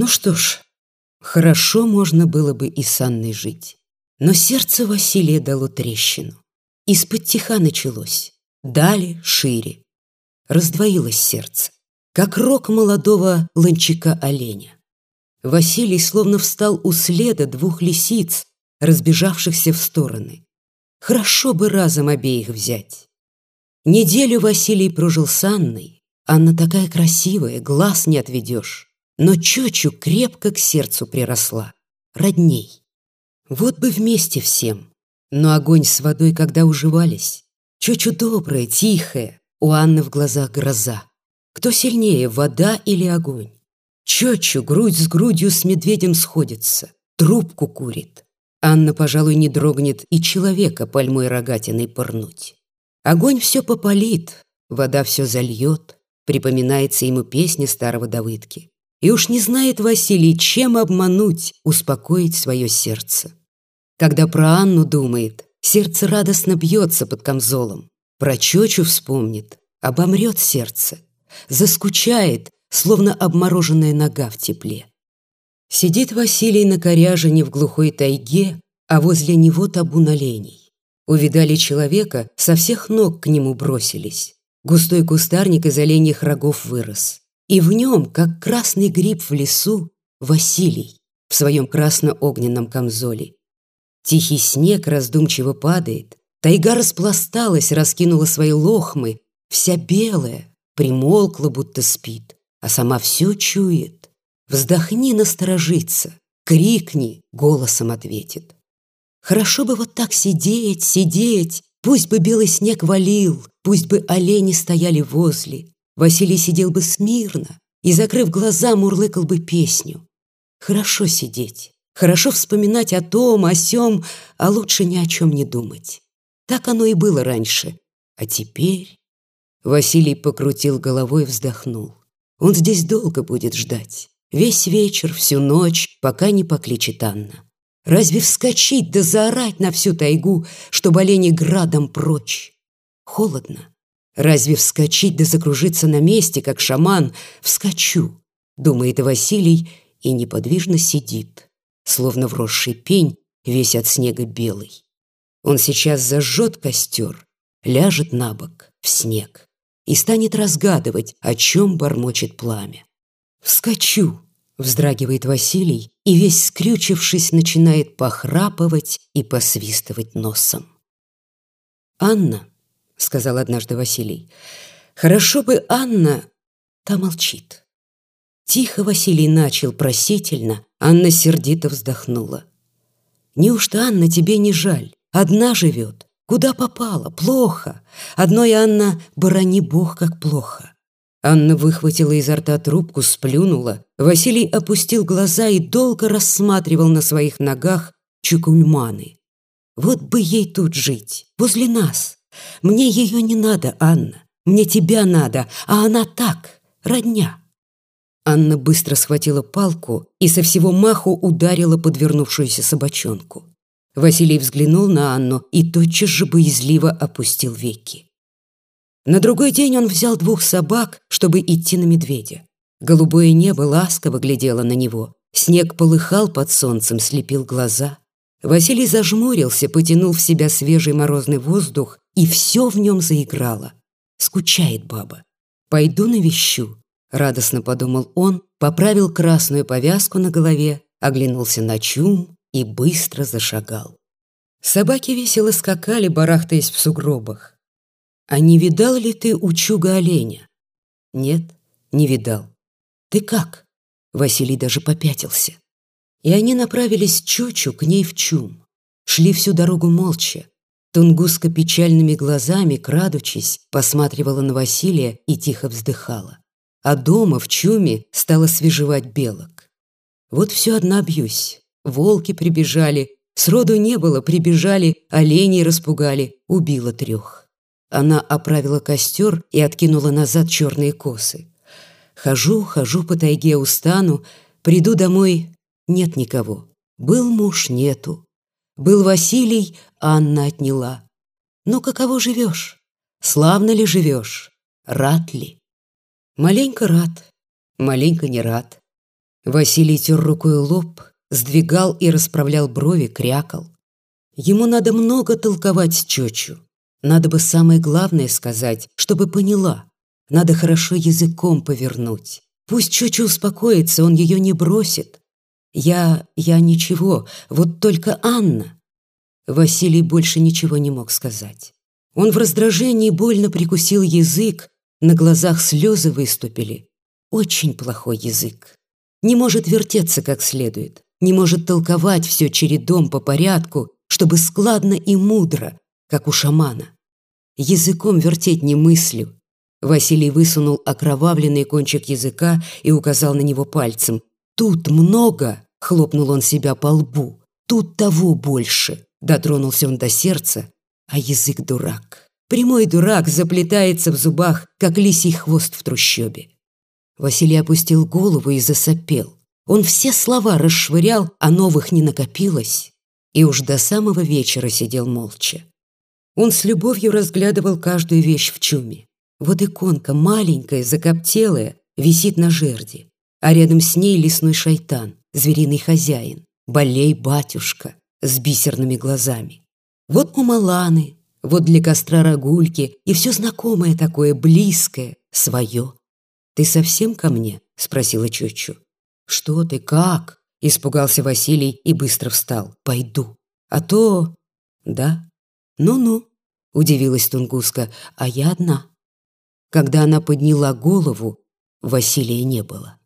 Ну что ж, хорошо можно было бы и с Анной жить. Но сердце Василия дало трещину. Из-под тиха началось. Дали шире. Раздвоилось сердце, как рог молодого ланчика-оленя. Василий словно встал у следа двух лисиц, разбежавшихся в стороны. Хорошо бы разом обеих взять. Неделю Василий прожил с Анной. Анна такая красивая, глаз не отведешь. Но Чочу крепко к сердцу приросла. Родней. Вот бы вместе всем. Но огонь с водой, когда уживались. Чочу добрая, тихая, у Анны в глазах гроза. Кто сильнее, вода или огонь? Чочу грудь с грудью с медведем сходится, трубку курит. Анна, пожалуй, не дрогнет и человека пальмой рогатиной пырнуть. Огонь все попалит, вода все зальет, припоминается ему песня старого Давыдки. И уж не знает Василий, чем обмануть, успокоить свое сердце. Когда про Анну думает, сердце радостно бьется под камзолом. Про Чочу вспомнит, обомрет сердце. Заскучает, словно обмороженная нога в тепле. Сидит Василий на коряжине в глухой тайге, а возле него табун оленей. Увидали человека, со всех ног к нему бросились. Густой кустарник из оленьих рогов вырос. И в нем, как красный гриб в лесу, Василий в своем красно-огненном камзоле. Тихий снег раздумчиво падает, тайга распласталась, раскинула свои лохмы, вся белая, примолкла, будто спит, а сама все чует. Вздохни, насторожиться, крикни, голосом ответит. Хорошо бы вот так сидеть, сидеть, пусть бы белый снег валил, пусть бы олени стояли возле. Василий сидел бы смирно и, закрыв глаза, мурлыкал бы песню. Хорошо сидеть, Хорошо вспоминать о том, о сём, а лучше ни о чем не думать. Так оно и было раньше. А теперь... Василий покрутил головой и вздохнул. Он здесь долго будет ждать. Весь вечер, всю ночь, пока не покличет Анна. Разве вскочить да заорать на всю тайгу, чтобы олени градом прочь? Холодно. Разве вскочить да закружиться на месте, как шаман? Вскочу, думает Василий и неподвижно сидит словно вросший пень, весь от снега белый. Он сейчас зажжет костер, ляжет на бок, в снег, и станет разгадывать, о чем бормочет пламя. «Вскочу!» — вздрагивает Василий, и весь скрючившись начинает похрапывать и посвистывать носом. «Анна», — сказал однажды Василий, — «хорошо бы Анна...» Та молчит. Тихо Василий начал просительно, Анна сердито вздохнула. «Неужто, Анна, тебе не жаль? Одна живет. Куда попала? Плохо. Одной, Анна, борони бог, как плохо». Анна выхватила изо рта трубку, сплюнула. Василий опустил глаза и долго рассматривал на своих ногах чукульманы. «Вот бы ей тут жить, возле нас. Мне ее не надо, Анна. Мне тебя надо, а она так, родня». Анна быстро схватила палку и со всего маху ударила подвернувшуюся собачонку. Василий взглянул на Анну и тотчас же боязливо опустил веки. На другой день он взял двух собак, чтобы идти на медведя. Голубое небо ласково глядело на него. Снег полыхал под солнцем, слепил глаза. Василий зажмурился, потянул в себя свежий морозный воздух, и все в нем заиграло. Скучает баба. «Пойду навещу», Радостно подумал он, поправил красную повязку на голове, оглянулся на чум и быстро зашагал. Собаки весело скакали, барахтаясь в сугробах. «А не видал ли ты учуга оленя?» «Нет, не видал». «Ты как?» Василий даже попятился. И они направились чучу к ней в чум. Шли всю дорогу молча. Тунгуска печальными глазами, крадучись, посматривала на Василия и тихо вздыхала а дома в чуме стала свежевать белок. Вот все одна бьюсь. Волки прибежали, сроду не было, прибежали, оленей распугали, убила трех. Она оправила костер и откинула назад черные косы. Хожу, хожу по тайге, устану, приду домой, нет никого. Был муж, нету. Был Василий, Анна отняла. Ну, каково живешь? Славно ли живешь? Рад ли? Маленько рад, маленько не рад. Василий тер рукой лоб, сдвигал и расправлял брови, крякал. Ему надо много толковать с чечу. Надо бы самое главное сказать, чтобы поняла. Надо хорошо языком повернуть. Пусть Чучу успокоится, он ее не бросит. Я... я ничего, вот только Анна. Василий больше ничего не мог сказать. Он в раздражении больно прикусил язык, на глазах слезы выступили. Очень плохой язык. Не может вертеться как следует, не может толковать все чередом по порядку, чтобы складно и мудро, как у шамана. Языком вертеть не мыслю, Василий высунул окровавленный кончик языка и указал на него пальцем. «Тут много!» — хлопнул он себя по лбу. «Тут того больше!» — дотронулся он до сердца, а язык дурак. Прямой дурак заплетается в зубах, как лисий хвост в трущобе. Василий опустил голову и засопел. Он все слова расшвырял, а новых не накопилось. И уж до самого вечера сидел молча. Он с любовью разглядывал каждую вещь в чуме. Вот иконка, маленькая, закоптелая, висит на жерди, а рядом с ней лесной шайтан, звериный хозяин, болей-батюшка с бисерными глазами. Вот у Маланы, вот для костра рогульки, и все знакомое такое, близкое, свое. «Ты совсем ко мне?» — спросила Чучу. «Что ты, как?» — испугался Василий и быстро встал. «Пойду. А то...» «Да?» «Ну-ну», — удивилась Тунгуска, — «а я одна». Когда она подняла голову, Василия не было.